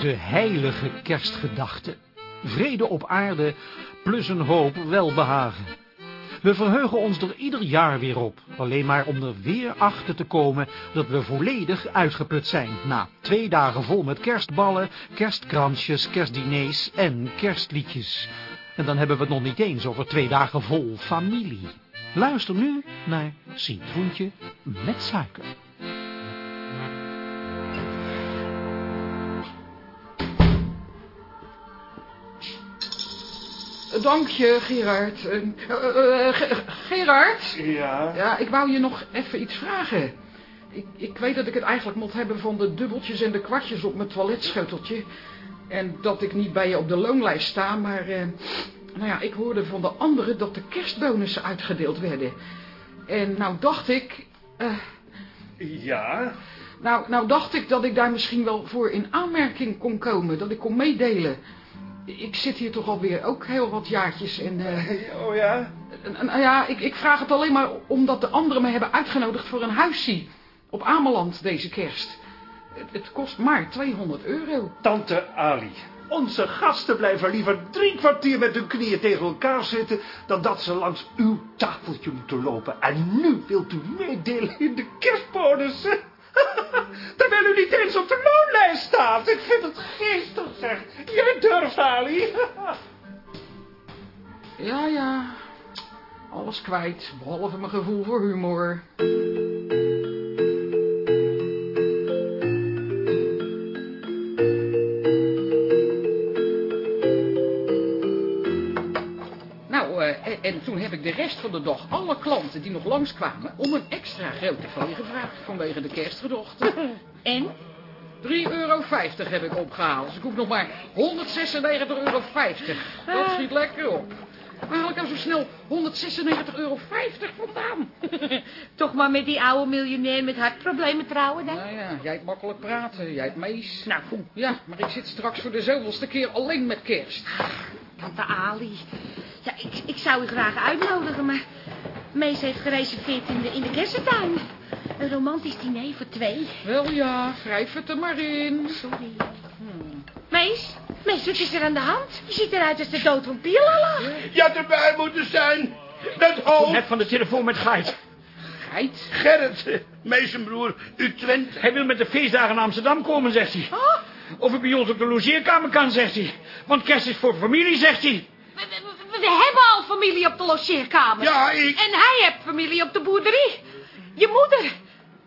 De heilige kerstgedachte. Vrede op aarde, plus een hoop welbehagen. We verheugen ons er ieder jaar weer op, alleen maar om er weer achter te komen dat we volledig uitgeput zijn, na twee dagen vol met kerstballen, kerstkransjes, kerstdiners en kerstliedjes. En dan hebben we het nog niet eens over twee dagen vol familie. Luister nu naar Citroentje met suiker. Dank je, Gerard. Eh, eh, eh, Ge- Gerard? Ja? Ja, ik wou je nog even iets vragen. Ik, ik weet dat ik het eigenlijk moet hebben van de dubbeltjes en de kwartjes op mijn toiletscheuteltje. En dat ik niet bij je op de loonlijst sta, maar... nou ja, ik hoorde van de anderen dat de kerstbonussen uitgedeeld werden. En nou dacht ik... Ja? nou, nou dacht ik dat ik daar misschien wel voor in aanmerking kon komen. Dat ik kon meedelen. Ik zit hier toch alweer ook heel wat jaartjes en... eh, Oh ja? Nou ja, ik, ik vraag het alleen maar omdat de anderen me hebben uitgenodigd voor een huiszie op Ameland deze kerst. Het, het kost maar 200 euro. Tante Ali. Onze gasten blijven liever drie kwartier met hun knieën tegen elkaar zitten... dan dat ze langs uw tafeltje moeten lopen. En nu wilt u meedelen in de kerstbonussen. Terwijl u niet eens op de loonlijst staat. Ik vind het geestig, zeg. Je durft, Ali. Ja, ja. Alles kwijt, behalve mijn gevoel voor humor. De rest van de dag alle klanten die nog langskwamen om een extra grote fooi gevraagd vanwege de kerstgedochten. En? 3,50 euro heb ik opgehaald. Dus ik hoef nog maar 196,50 euro. Dat schiet lekker op. Waar haal ik nou zo snel 196,50 euro vandaan? Toch maar met die oude miljonair met hartproblemen trouwen dan? Nou ja, jij hebt makkelijk praten, jij hebt mees. Nou, goed. Ja, maar ik zit straks voor de zoveelste keer alleen met kerst. Tante Ali. Ja, ik, ik zou u graag uitnodigen, maar... Mees heeft gereserveerd in de, in de kersentuin. Een romantisch diner voor twee. Wel ja, wrijf het er maar in. Sorry. Mees? Mees, wat is er aan de hand? Je ziet eruit als de dood van Pierlala. Je had erbij moeten zijn. Met hoofd. Net van de telefoon met Geit. Geit. Gerrit, meestenbroer, u Twent. Hij wil met de feestdagen naar Amsterdam komen, zegt hij. Oh, Of ik bij ons op de logeerkamer kan, zegt hij. Want kerst is voor familie, zegt hij. We, hebben al familie op de logeerkamer. Ja, ik. En hij heeft familie op de boerderie. Je moeder.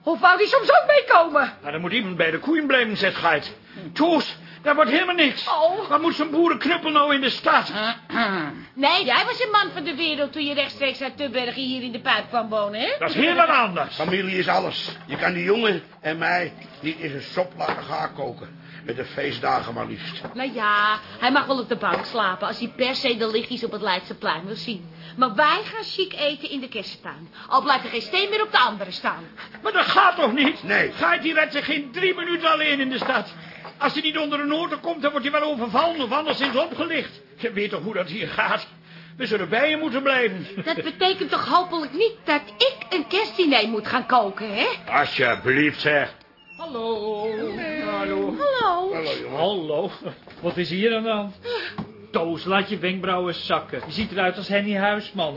Of wou die soms ook meekomen? Nou, dan moet iemand bij de koeien blijven, zegt Geit. Toos, daar wordt helemaal niks. Oh. Wat moet zo'n boerenknuppel nou in de stad? Nee, jij was een man van de wereld toen je rechtstreeks uit Tubbergen hier in de pijp kwam wonen, hè? Dat is heel wat anders. Familie is alles. Je kan die jongen en mij niet in zijn sop laten gaan koken. Met de feestdagen maar liefst. Nou ja, hij mag wel op de bank slapen als hij per se de lichtjes op het Leidseplein wil zien. Maar wij gaan chic eten in de kersttuin. Al blijft er geen steen meer op de andere staan. Maar dat gaat toch niet? Nee. Geit die redt zich geen drie minuten alleen in de stad. Als hij niet onder de noten komt, dan wordt hij wel overvallen of anderszins opgelicht. Je weet toch hoe dat hier gaat? We zullen bij je moeten blijven. Dat betekent toch hopelijk niet dat ik een kerstdiner moet gaan koken, hè? Alsjeblieft, zeg. Hallo. Hallo. Hallo. Hallo, jongen. Hallo, wat is hier aan de hand? Toos, laat je wenkbrauwen zakken. Je ziet eruit als Henny Huisman.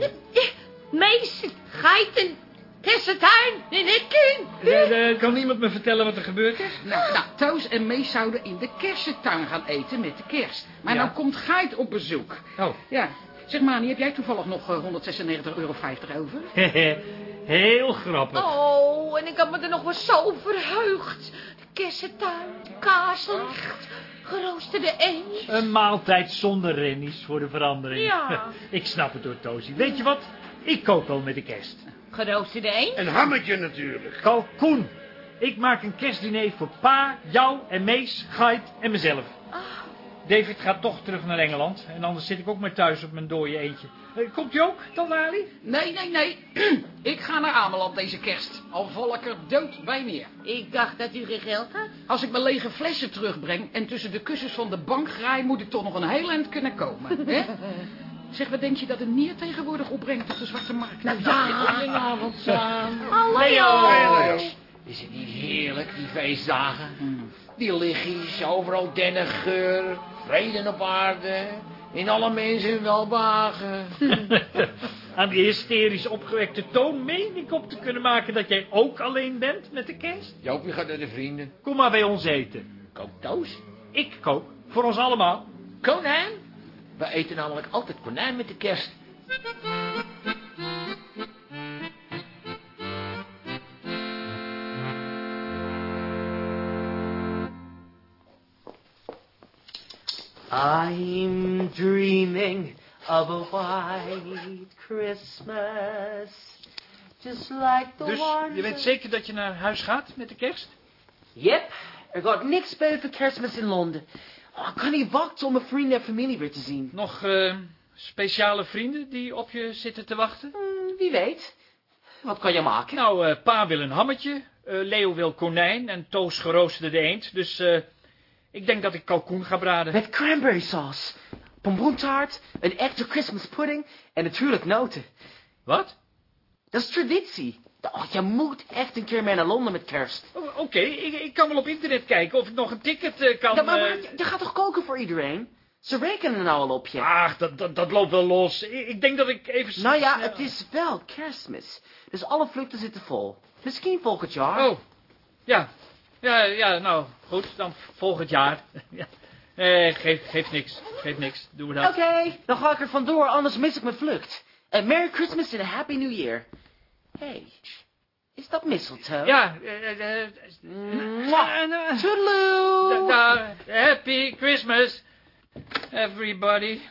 Mees, geiten, kersttuin en ik in. Eh, eh, kan niemand me vertellen wat er gebeurd is? Nou, nou, Toos en Mees zouden in de kersentuin gaan eten met de kerst. Maar Ja. nou komt Geit op bezoek. Oh, Ja. Zeg Mani, heb jij toevallig nog eh, 196,50 euro over? heel grappig. Oh, en ik had me er nog wel zo verheugd. De kersentuin, kaarslicht, geroosterde eend. Een maaltijd zonder rennies voor de verandering. Ja. Ik snap het door Toosie. Weet je wat? Ik kook wel met de kerst. Geroosterde eend? Een hammetje natuurlijk. Kalkoen. Ik maak een kerstdiner voor pa, jou en Mees, Geit en mezelf. David gaat toch terug naar Engeland. En anders zit ik ook maar thuis op mijn dode eentje. Eh, Komt u ook, Tante Ali? Nee, nee, nee. ik ga naar Ameland deze kerst. Al val ik er dood bij neer. Ik dacht dat u geen geld had. Als ik mijn lege flessen terugbreng en tussen de kussens van de bank graai, moet ik toch nog een heel eind kunnen komen. Hè? Zeg, wat denk je dat een nier tegenwoordig opbrengt op de zwarte markt? Nou ja. Goedenavond, Sam. Hallo. Leo. Is het niet heerlijk, die feestdagen? Die overal dennengeur, vrede op aarde, in alle mensen welbehagen. Aan die hysterisch opgewekte toon meen ik op te kunnen maken dat jij ook alleen bent met de kerst. Joopje gaat naar de vrienden. Kom maar bij ons eten. Kook toos. Ik kook, voor ons allemaal. Konijn? We eten namelijk altijd konijn met de kerst. I'm dreaming of a white Christmas. Just like the Dus one. je weet zeker dat je naar huis gaat met de kerst? Yep, er gaat niks beter kerstmis in Londen. Oh, ik kan niet wachten om mijn vrienden en familie weer te zien. Nog eh, speciale vrienden die op je zitten te wachten? Hmm, wie weet. Wat kan je maken? Nou, eh, pa wil een hammetje, eh, Leo wil konijn en Toos geroosterde eend. Dus eh, ik denk dat ik kalkoen ga braden. Met cranberry sauce, pompoentaart, een echte Christmas pudding en natuurlijk noten. Wat? Dat is traditie. Oh, je moet echt een keer mee naar Londen met kerst. Oh, Oké, ik, ik kan wel op internet kijken of ik nog een ticket eh, kan... Ja, maar, maar eh, je gaat toch koken voor iedereen? Ze rekenen er nou al op je. Ach, dat, dat, dat loopt wel los. Ik, ik denk dat ik even... nou ja, het is wel kerstmis. Dus alle vluchten zitten vol. Misschien volgend jaar. Oh, ja. Ja, ja, nou, goed, dan volgend jaar. ja. Eh, geeft, geeft niks, geeft niks. Doen we dat. Oké, dan ga ik er vandoor, anders mis ik mijn vlucht. En Merry Christmas en a Happy New Year. hey, is dat mistletoe? Ja, eh, eh, eh, eh, eh, Toedeloe! happy Christmas, everybody.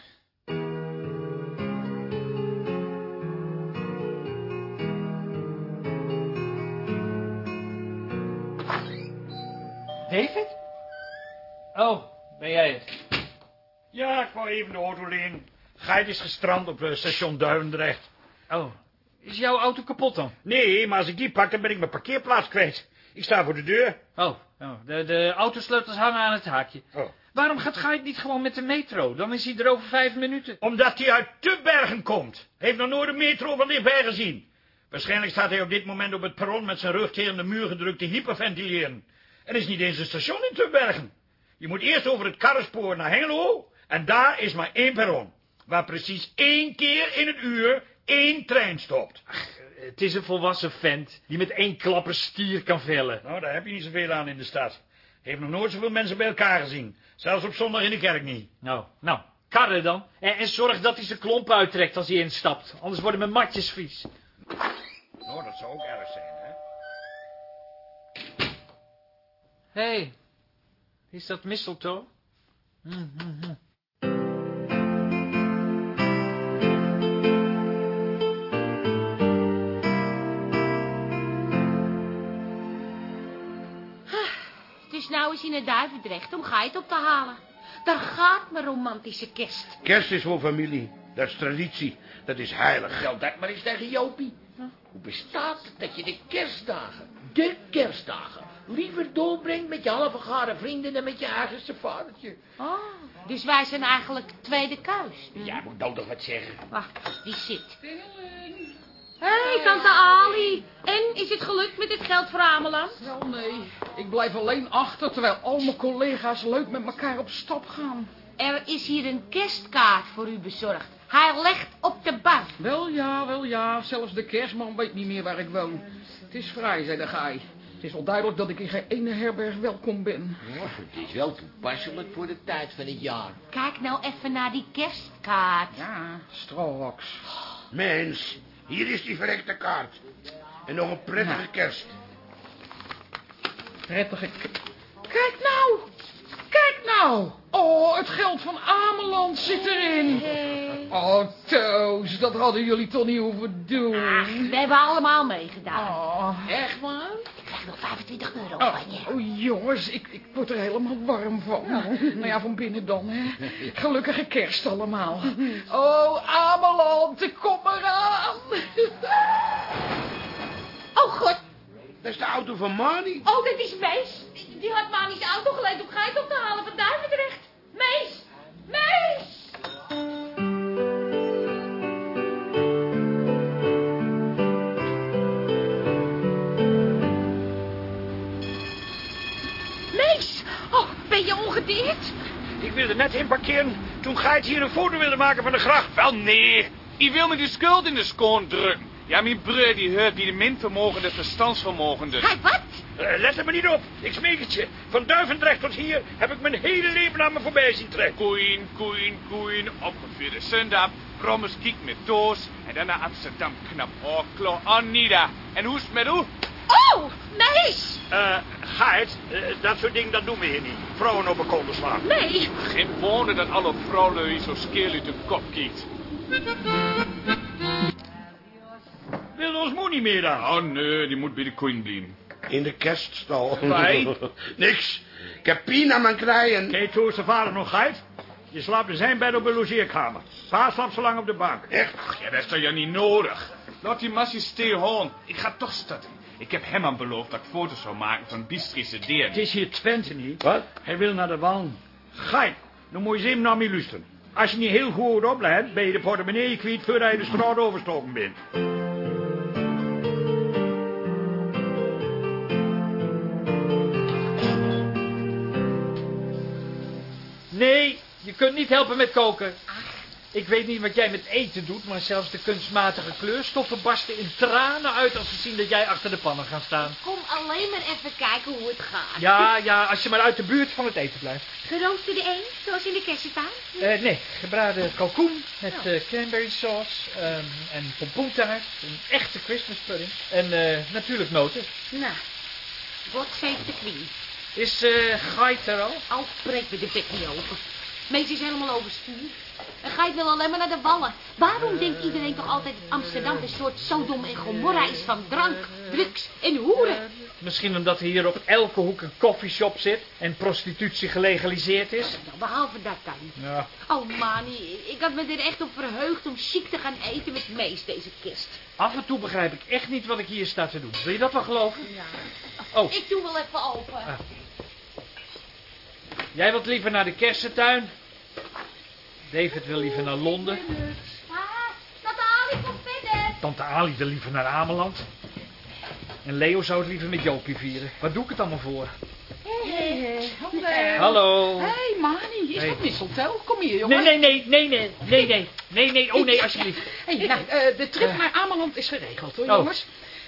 David? Oh, ben jij het? Ja, ik wou even de auto lenen. Geit is gestrand op eh, station Duivendrecht. Oh, is jouw auto kapot dan? Nee, maar als ik die pak, dan ben ik mijn parkeerplaats kwijt. Ik sta voor de deur. Oh, oh de, de autosleutels hangen aan het haakje. Oh. Waarom gaat Geit niet gewoon met de metro? Dan is hij er over vijf minuten. Omdat hij uit Tubbergen komt. Heeft nog nooit een metro van dichtbij gezien. Waarschijnlijk staat hij op dit moment op het perron met zijn rug tegen de muur gedrukt te hyperventileren. Er is niet eens een station in Tubbergen. Je moet eerst over het karrenspoor naar Hengelo en daar is maar één perron. Waar precies één keer in het uur één trein stopt. Het is een volwassen vent die met één klapper stier kan vellen. Nou, daar heb je niet zoveel aan in de stad. Heeft nog nooit zoveel mensen bij elkaar gezien. Zelfs op zondag in de kerk niet. Nou, nou, karren dan. En, en zorg dat hij zijn klomp uittrekt als hij instapt. Anders worden mijn matjes vies. Nou, dat zou ook erg zijn, Hé, hey, is dat mistletoe? Hm, hm, hm. Dus nou is hij naar Duivendrecht om geit op te halen. Daar gaat mijn romantische kerst. Kerst is voor familie. Dat is traditie. Dat is heilig. Stel dat maar eens tegen Jopie. Hoe bestaat het dat je de kerstdagen, de kerstdagen, liever doorbrengt met je halve gare vrienden dan met je eigenste vadertje? Oh, dus wij zijn eigenlijk tweede keus. Jij moet nou toch wat zeggen. Wacht, die zit. Hé, hey, tante Ali. En, is het gelukt met het geld voor Ameland? Wel nee, ik blijf alleen achter terwijl al mijn collega's leuk met elkaar op stap gaan. Er is hier een kerstkaart voor u bezorgd. Hij legt op de bar. Wel ja, wel ja, zelfs de kerstman weet niet meer waar ik woon. Het is vrij, zei de gaai. Het is wel duidelijk dat ik in geen ene herberg welkom ben. Ja, het is wel toepasselijk voor de tijd van het jaar. Kijk nou even naar die kerstkaart. Ja, straks. Mens, hier is die verrekte kaart. En nog een prettige kerst. Prettige... Kijk nou! Kijk nou! Oh, het geld van Ameland zit erin. Oh, Toos, dat hadden jullie toch niet hoeven doen. We hebben allemaal meegedaan. Oh, Echt waar? Ik krijg nog 25 euro oh, van je. oh, jongens, ik, ik word er helemaal warm van. Nou ja, van binnen dan, hè. Gelukkige kerst allemaal. Oh, Ameland, kom eraan. Oh, god. Dat is de auto van Mani. Oh, dat is Mees. Die had Mani's auto geleend om geit op te halen van Duivendrecht. Mees! Mees! Ongedeerd? Ik wilde net in parkeren toen Geit hier een foto wilde maken van de gracht. Wel nee, ik wil me de schuld in de schoon drukken. Ja, mijn broer die hoort wie de minvermogende verstandsvermogende. Hij wat? Eh, let er maar niet op. Ik smeek het je. Van Duivendrecht tot hier heb ik mijn hele leven aan me voorbij zien trekken. Koeien, koeien, koeien, opgevierde zondag, Prommers kiek met doos en dan naar Amsterdam knap. Oh, klo, oh, Nida. En hoe is het met u? Oh, meis! Eh, eh, dat soort dingen, dat doen we hier niet. Vrouwen op een kolder slaan. Nee. Geen wonder dat alle vrouwen zo skeel uit de kop kijkt. Wil ons moe niet meer dan? Oh nee, die moet bij de koeien blijven. In de kerststal. Wij? Niks. Ik heb pien aan mijn krijgen. Kijk, is de vader nog geit? Je slaapt in zijn bed op de logeerkamer. Pa slaapt zo lang op de bank. Echt? Ja, dat is toch ja niet nodig. Laat die massie stil Ik ga toch starten. Ik heb hem aan beloofd dat ik foto's zou maken van Bistrische Het deren. is hier Twente niet. Wat? Hij wil naar de wal. Geit, dan moet je eens even naar me luisteren. Als je niet heel goed oplet, ben je de portemonnee kwijt voordat je de straat overstoken bent. Nee, je kunt niet helpen met koken. Ik weet niet wat jij met eten doet, maar zelfs de kunstmatige kleurstoffen barsten in tranen uit als ze zien dat jij achter de pannen gaat staan. Kom alleen maar even kijken hoe het gaat. Ja, ja, als je maar uit de buurt van het eten blijft. Geroosterde eend, zoals in de kersentuin? Eh, nee, gebraden kalkoen met eh, cranberry sauce ehm, en pompoentaart, een echte Christmas pudding en eh, natuurlijk noten. Nou, wat geeft de queen? Is eh Gait er al? Al breek me de bek niet open. Mees is helemaal overstuur. En Geit wil alleen maar naar de wallen. Waarom denkt iedereen toch altijd dat Amsterdam een soort Sodom en Gomorra is van drank, drugs en hoeren? Misschien omdat er hier op elke hoek een koffieshop zit en prostitutie gelegaliseerd is. Nou, behalve dat dan. Ja. Oh Mani, ik had me er echt op verheugd om chic te gaan eten met Mees deze kerst. Af en toe begrijp ik echt niet wat ik hier sta te doen. Wil je dat wel geloven? Ja. Oh, Ik doe wel even open. Ah. jij wilt liever naar de kersentuin. David wil liever naar Londen. Ah, tante Ali komt binnen. Tante Ali wil liever naar Ameland. En Leo zou het liever met Jopie vieren. Wat doe ik het allemaal voor? Hallo. Hé, hey, Mani, is hey. dat mistletoe? Kom hier, jongen. Nee, nee, nee, nee, nee, nee, nee, nee, oh nee, alsjeblieft. Hey, nou, uh, de trip eh. naar Ameland is geregeld, hoor, oh. jongens.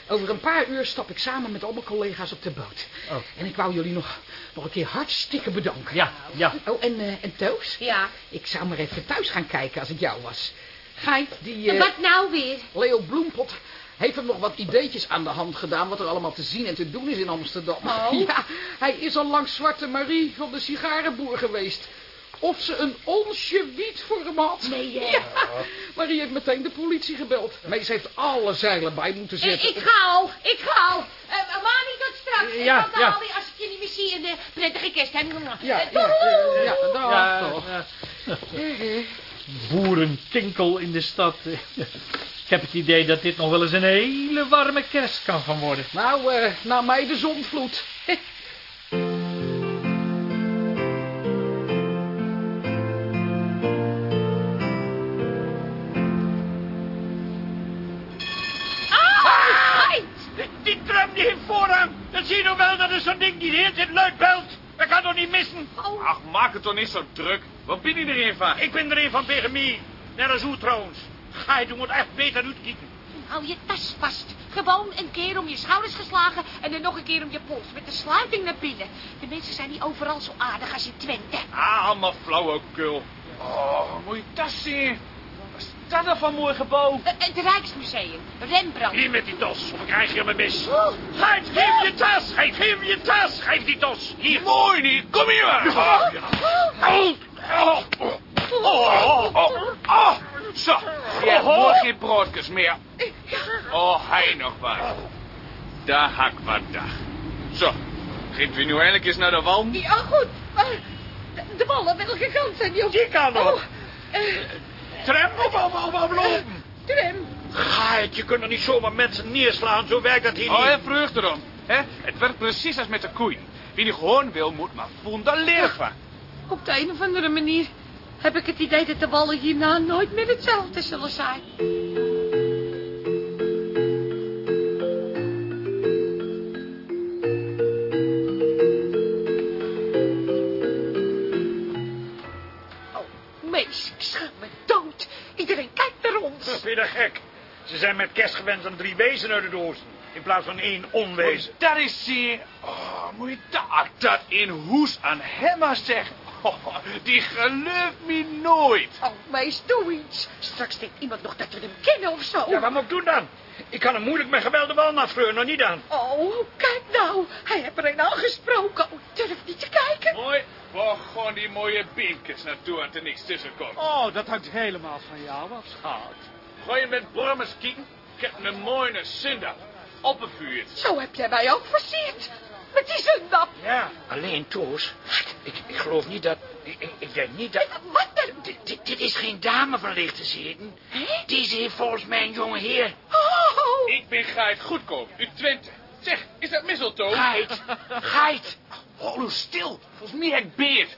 Over een paar uur stap ik samen met al mijn collega's op de boot. Oh. En ik wou jullie nog, nog een keer hartstikke bedanken. Ja, ja. Oh, en, eh en Toos? Ja. Ik zou maar even thuis gaan kijken als ik jou was. Geit, die... eh, Wat nou weer? Leo Bloempot heeft hem nog wat ideetjes aan de hand gedaan... wat er allemaal te zien en te doen is in Amsterdam. Oh. Ja, hij is al langs Zwarte Marie van de sigarenboer geweest. Of ze een onsje wiet voor hem had. Nee, hè? Ja, Marie heeft meteen de politie gebeld. Mees heeft alle zeilen bij moeten Ik, zetten. ik ga al, ik ga al. Uh, Mani, tot straks. Ja, en dan ja. Ali, als ik je niet meer zie. En uh, prettige kerst. hè. Ja, Eh, ja, ja, dag Ja, toch. ja. Boerentinkel in de stad. Ik heb het idee dat dit nog wel eens een hele warme kerst kan gaan worden. Nou, eh naar mij de zonvloed. Ach, maak het toch niet zo druk. Wat ben je er een van? Ik ben er een van tegen mij. Net als u trouwens. Ga je, moet echt beter uitkijken. hou je tas vast. Gewoon een keer om je schouders geslagen en dan nog een keer om je pols. Met de sluiting naar binnen. De mensen zijn niet overal zo aardig als in Twente. Ah, allemaal flauwekul. Oh, moet je tas zien. Wat is dat nou van mooi gebouw? Eh, het Rijksmuseum. Rembrandt. Hier met die tas, of ik krijg je mijn mis. Geit, geef je tas. Geef, geef je tas. Geef die tas. Hier. Mooi niet. Kom hier maar. Oh, Oh, oh, oh, oh, oh. oh. Zo, je hebt morgen geen broodjes meer. Oh, hij nog wat. Daar hak wat dag. Zo, geeft u nu eindelijk eens naar de wand? Ja, goed. Maar de, ballen, welke kant zijn die op? Die kan nog. Oh, eh, Tram of of- of- of lopen. tram. Geit, je kunt er niet zomaar mensen neerslaan. Zo werkt dat hier Oh, niet. en vreugde erom. Hè? Het werkt precies als met de koeien. Wie die gewoon wil, moet maar voelen, leer van. Op de een of andere manier heb ik het idee dat de wallen hierna nooit meer hetzelfde zullen zijn. Gek. Ze zijn met kerst gewend aan drie wezen uit de doos. In plaats van één onwezen. Dat is zeer... Oh, moet je dat, dat in hoes aan hem maar zeggen. Oh, die gelooft me nooit. Oh, meis, doe iets. Straks denkt iemand nog dat we hem kennen of zo. Ja, wat moet ik doen dan? Ik kan hem moeilijk met geweld de wal afsleuren, nog niet aan. Oh, kijk nou. Hij heeft er een aangesproken. Oh, ik durf niet te kijken. Mooi. Waar gaan die mooie binkers naartoe als er niks tussen komt? Oh, dat hangt helemaal van jou af, schat. Ga je met brommers kijken? Ik heb een mooie zundap. Opgevuurd. Zo heb jij mij ook versierd. Met die zundap. Ja. Alleen, Toos, ik, ik geloof niet dat... Ik, ik- denk niet dat... Wat dan? Dit, dit, dit is geen dame van lichte zeden. Deze heeft volgens mij een jonge heer. Oh, Ik ben Geit Goedkoop, u Twente. Zeg, is dat mistletoe? Geit, geit. Hallo, stil. Volgens mij heb ik beert.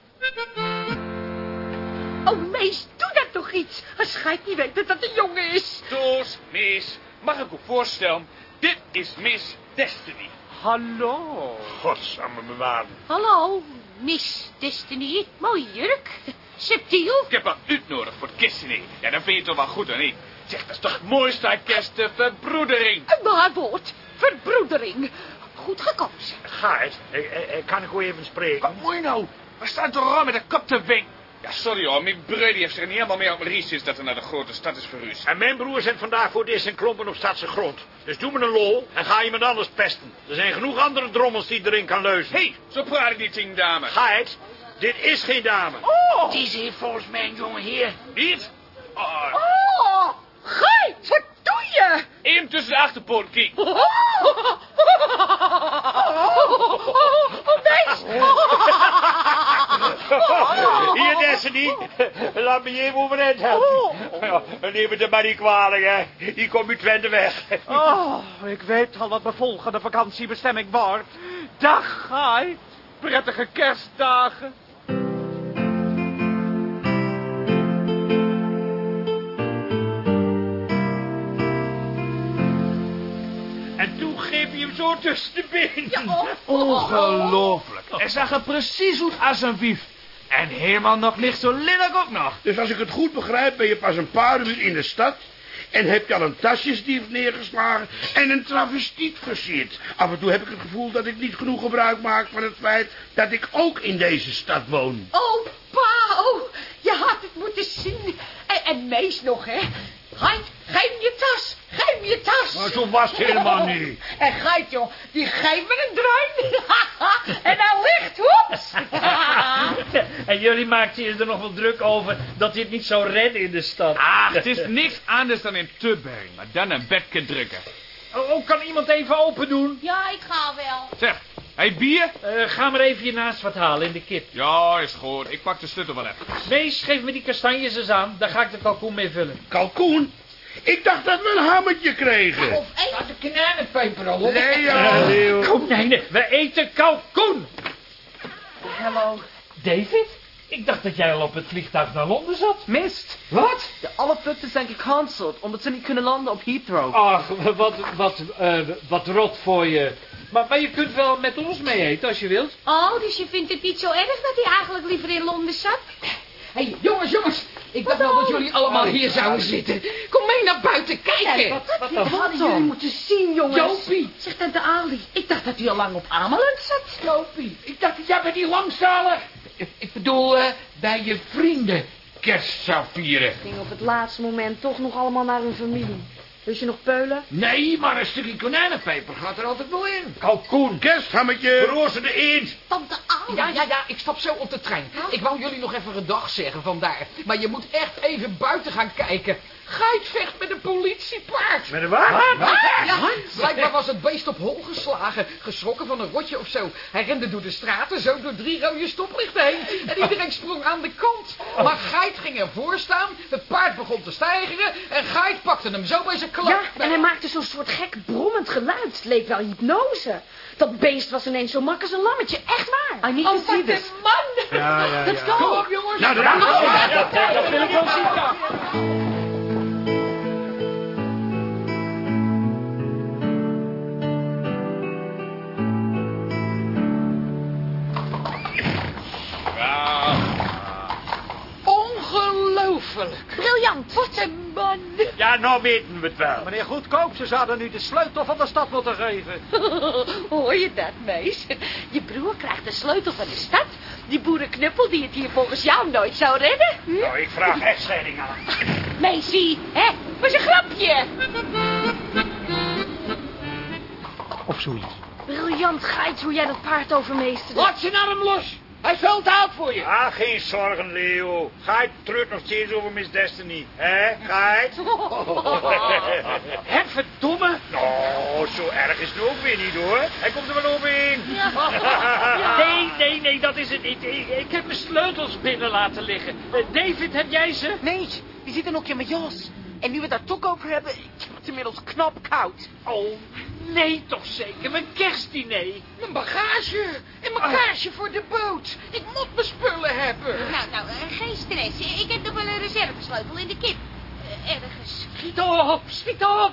Oh, meis, doe dat toch iets. Als Geit niet weet dat dat een jongen is. Toos, Miss, mag ik u voorstellen? Dit is Miss Destiny. Hallo. Godsamme bewaren. Hallo, Miss Destiny. Mooie jurk. Subtiel. Ik heb haar uitnodigd voor het kerstdiner. Ja, dan vind je het toch wel goed, of niet? Zeg, dat is toch het mooiste aan kerst, de verbroedering. Een waar woord. Verbroedering. Goed gekozen. Eh, kan ik u even spreken? Wat moet je nou? We staan toch al met de kop te wink. Ja, sorry hoor, mijn broer die heeft zich er niet helemaal mee op mijn ries sinds dat hij naar de grote stad is verhuisd. En mijn broer zit vandaag voor het eerst in klompen op stadse grond. Dus doe me een lol en ga iemand anders pesten. Er zijn genoeg andere drommels die erin kan leuzen. Hé, hey, zo praat ik niet tegen dame. Geit, dit is geen dame. Deze heeft volgens mij een jonge heer. Niet? Oh, Oh, Geit, wat doe je? even tussen de achterpoort kijken. Oh, oh, oh, meis. Hier, Destiny. Laat me je even overeind helpen. Ja, neem het er maar niet kwalijk, hè. Die komt u Twente weg. Oh, ik weet al wat mijn volgende vakantiebestemming wordt. Dag, Guy. Prettige kerstdagen. En toen greep je hem zo tussen de benen. Ongelooflijk. Hij zag er precies uit als een wief. En helemaal nog licht zo lelijk ook nog. Dus als ik het goed begrijp, ben je pas een paar uur in de stad... en heb je al een tasjesdief neergeslagen en een travestiet versierd. Af en toe heb ik het gevoel dat ik niet genoeg gebruik maak van het feit... dat ik ook in deze stad woon. Oh, pa, oh, je had het moeten zien. En, en meis nog, hè. Geit, geef me je tas. Geef me je tas. Maar zo was het helemaal niet. En Geit, joh, die geeft me een druin. en dan ligt, hoeps. En jullie maakten je er nog wel druk over dat hij het niet zou redden in de stad. Ach, het is niks anders dan in Tubberg, maar dan een bedje drukken. Oh, oh, kan iemand even open doen? ja, ik ga wel. Zeg, hij bier? Eh, ga maar even hiernaast wat halen in de kip. Ja, is goed. Ik pak de sleutel wel even. Mees, geef me die kastanjes eens aan. Daar ga ik de kalkoen mee vullen. Kalkoen? Ik dacht dat we een hammetje kregen. Of één. Laat de kananenpeper al op. Leo. Konijnen, we eten kalkoen. Hello. David, ik dacht dat jij al op het vliegtuig naar Londen zat. Mist. Wat? De alle vluchten zijn gecanceld, omdat ze niet kunnen landen op Heathrow. Ach, wat, wat, eh, wat rot voor je. Maar, maar je kunt wel met ons mee eten als je wilt. Oh, dus je vindt het niet zo erg dat hij eigenlijk liever in Londen zat? Hé, hey, jongens, jongens. Ik dacht wel dat jullie allemaal hier zouden zitten. Kom mee naar buiten kijken. Wat, wat dan? Wat Hadden jullie moeten zien, jongens. Jopie. Zegt tante Ali. Ik dacht dat u al lang op Ameland zat. Jopie, ik dacht dat jij bij die langzalen... Ik, ik bedoel, eh, bij je vrienden kerst zou vieren. ging op het laatste moment toch nog allemaal naar hun familie. Lust je nog peulen? Nee, maar een stukje konijnenpeper gaat er altijd wel in. Kalkoen. Kersthammetje. Roze de eend. Tante Ali. Ja, ja, ja, ik stap zo op de trein. Ik wou jullie nog even een dag zeggen vandaar. Maar je moet echt even buiten gaan kijken. Geit vecht met een politiepaard. Met een waar? Ja, blijkbaar was het beest op hol geslagen. Geschrokken van een rotje of zo. Hij rende door de straten, zo door drie rode stoplichten heen. En iedereen sprong aan de kant. Maar Geit ging ervoor staan. Het paard begon te stijgeren. En Geit pakte hem zo bij zijn klap. Ja, en hij maakte zo'n soort gek brommend geluid. Het leek wel hypnose. Dat beest was ineens zo mak als een lammetje. Echt waar. I need to Oh, see wat this. een man! Ja, ja, Let's ja. go! Kom op, jongens! Nou, dat Dat wil ik wel zien. Ongelooflijk! Briljant. Wat een man. Ja, nou weten we het wel. Meneer Goedkoop, ze zouden nu de sleutel van de stad moeten geven. Hoor je dat, meis? Je broer krijgt de sleutel van de stad. Die boerenknuppel die het hier volgens jou nooit zou redden. Hm? Nou, ik vraag echtscheiding aan. Meisie, hè? Was een grapje. Of zoiets. Briljant, geit, hoe jij dat paard overmeesterde. Laat zijn arm los. Hij is veel te oud voor je. Ah, geen zorgen, Leo. Geit treurt nog steeds over Miss Destiny. Hè, Geit? Hè, verdomme. Nou, zo erg is het ook weer niet, hoor. Hij komt er wel overheen. Nee, nee, nee, dat is het niet. Ik, ik heb mijn sleutels binnen laten liggen. Eh, David, heb jij ze? Nee, die zitten ook in mijn jas. En nu we het daar toch over hebben, ik heb het inmiddels knap koud. Oh, nee toch zeker. Mijn kerstdiner. Mijn bagage en mijn kaarsje voor de boot. Ik moet mijn spullen hebben. Nou, nou, eh, geen stress. Ik heb nog wel een reservesleutel in de kip. Eh, ergens. Schiet op, schiet op.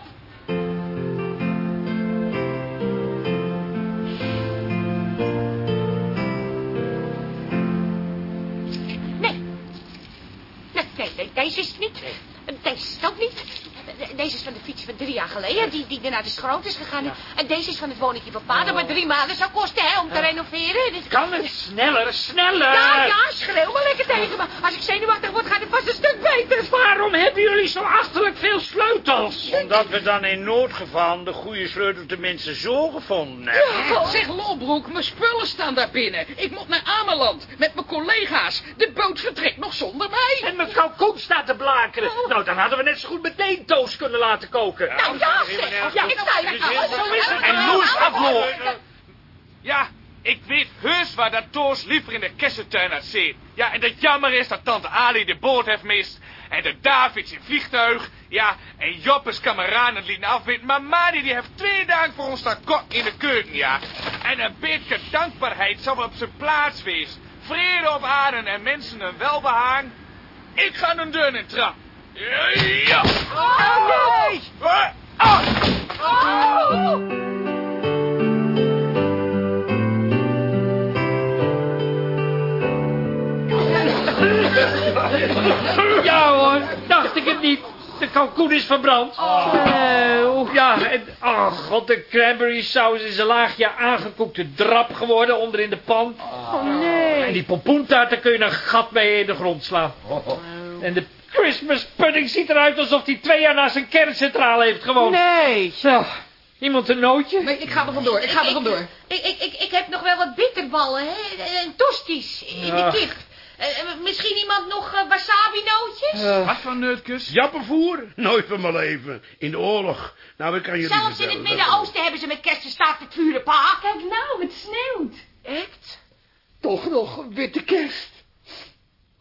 jaar geleden, die, die er naar de schroot is gegaan. En deze is van het woningje van vader, maar drie maanden zou kosten hè, om te renoveren. Dus... Kan het sneller, sneller. Ja, ja, schreeuw maar lekker tegen me. Als ik zenuwachtig word, gaat het vast een stuk beter. Waarom hebben jullie zo achterlijk veel sleutels? Omdat we dan in noodgeval de goede sleutel tenminste zo gevonden hebben. Zeg, Lolbroek, mijn spullen staan daar binnen. Ik moet naar Ameland met mijn collega's. De boot vertrekt nog zonder mij. En mijn kalkoen staat te blakeren. Nou, dan hadden we net zo goed meteen toast kunnen laten koken. Nou ja, zeg. Ja, ik is het. En moes aflopen. Ja, ik weet heus waar dat Toos liever in de kersentuin had zitten. Ja, en dat jammer is dat tante Ali de boot heeft mist. En de David zijn vliegtuig. Ja, en Joppes kameraden lieten afweten. Maar Mani die heeft twee dagen voor ons staan kok in de keuken, ja. En een beetje dankbaarheid zou op zijn plaats wezen. Vrede op aarde en mensen een welbehagen. Ik ga een deur in trap. Ja, ja. Oh, nee. Oh. Ja hoor, dacht ik het niet. De kalkoen is verbrand. Oh. Ja, en, oh god, de cranberry saus is een laagje aangekoekte drap geworden onder in de pan. Oh, nee. En die pompoentaart, daar kun je een gat mee in de grond slaan. En de Christmas pudding ziet eruit alsof hij twee jaar naast een kerncentrale heeft gewoond. Nee. Zo, iemand een nootje? Nee, ik ga er vandoor. Ik ga er vandoor. Ik, ik, ik, ik heb nog wel wat bitterballen, hè. En tosties in Ja. de kip. Eh, eh, misschien iemand nog eh, wasabi-nootjes? Wat voor neutkus? Jappenvoer? Nooit van mijn leven. In de oorlog. Nou, ik kan je Zelfs in het Midden-Oosten hebben ze met kerst gestaakt het vuren, pa. Kijk nou, het sneeuwt. Echt? Toch nog witte kerst.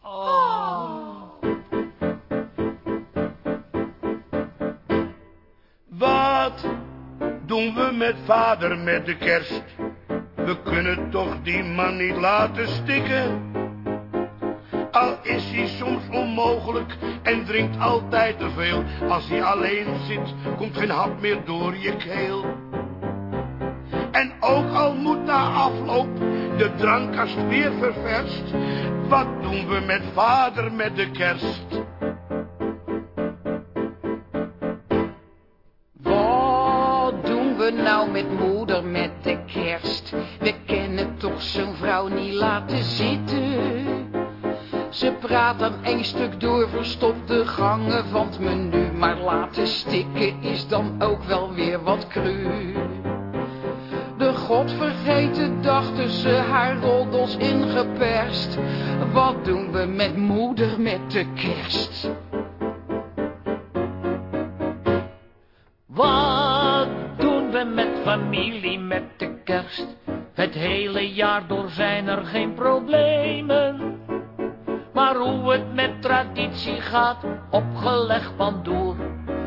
Wat doen we met vader met de kerst? We kunnen toch die man niet laten stikken. Al is hij soms onmogelijk en drinkt altijd te veel. Als hij alleen zit, komt geen hap meer door je keel. En ook al moet na afloop de drankkast weer ververst. Wat doen we met vader met de kerst? Ze praat dan één stuk door verstopte gangen van het menu. Maar laten stikken is dan ook wel weer wat cru. De godvergeten dag tussen haar roddels ingeperst. Wat doen we met moeder met de kerst? Wat doen we met familie met de kerst? Het hele jaar door zijn er geen problemen. Maar hoe het met traditie gaat, opgelegd pandoer.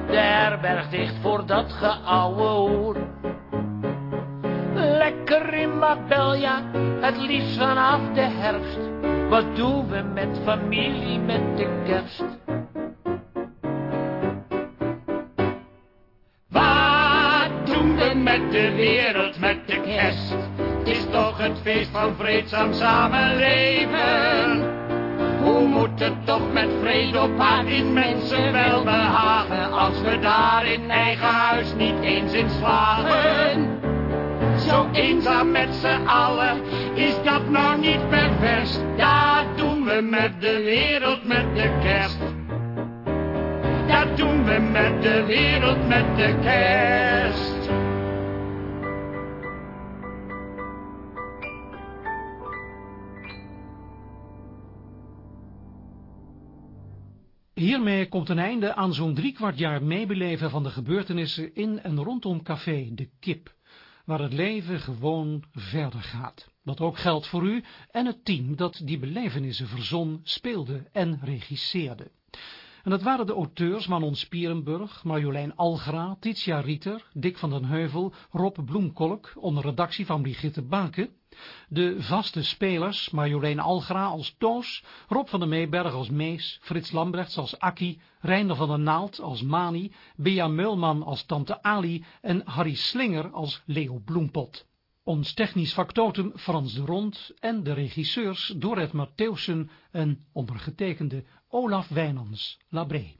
De herberg dicht voor dat geouwe hoer. Lekker in Mabelja, het liefst vanaf de herfst. Wat doen we met familie met de kerst? Wat doen we met de wereld met de kerst? Het is toch het feest van vreedzaam samenleven. Met vrede op haar in mensen wel behagen, als we daar in eigen huis niet eens in slagen. Zo eenzaam met z'n allen, is dat nou niet pervers? Dat doen we met de wereld met de kerst. Dat doen we met de wereld met de kerst. Hiermee komt een einde aan zo'n driekwart jaar meebeleven van de gebeurtenissen in en rondom café De Kip, waar het leven gewoon verder gaat. Wat ook geldt voor u en het team dat die belevenissen verzon, speelde en regisseerde. En dat waren de auteurs Manon Spierenburg, Marjolein Algra, Titia Rieter, Dick van den Heuvel, Rob Bloemkolk, onder redactie van Brigitte Baken, de vaste spelers Marjolein Algra als Toos, Rob van der Meeberg als Mees, Frits Lambrechts als Akkie, Reinder van der Naald als Mani, Bea Meulman als Tante Ali en Harry Slinger als Leo Bloempot. Ons technisch factotum Frans de Rond en de regisseurs Dorrit Mattheussen en ondergetekende Olaf Wijnands Labré.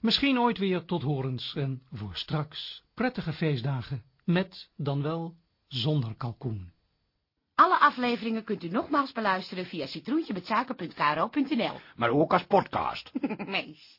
Misschien ooit weer tot horens en voor straks prettige feestdagen met dan wel zonder kalkoen. Alle afleveringen kunt u nogmaals beluisteren via citroentjemetsuiker.kro.nl. Maar ook als podcast. Mees.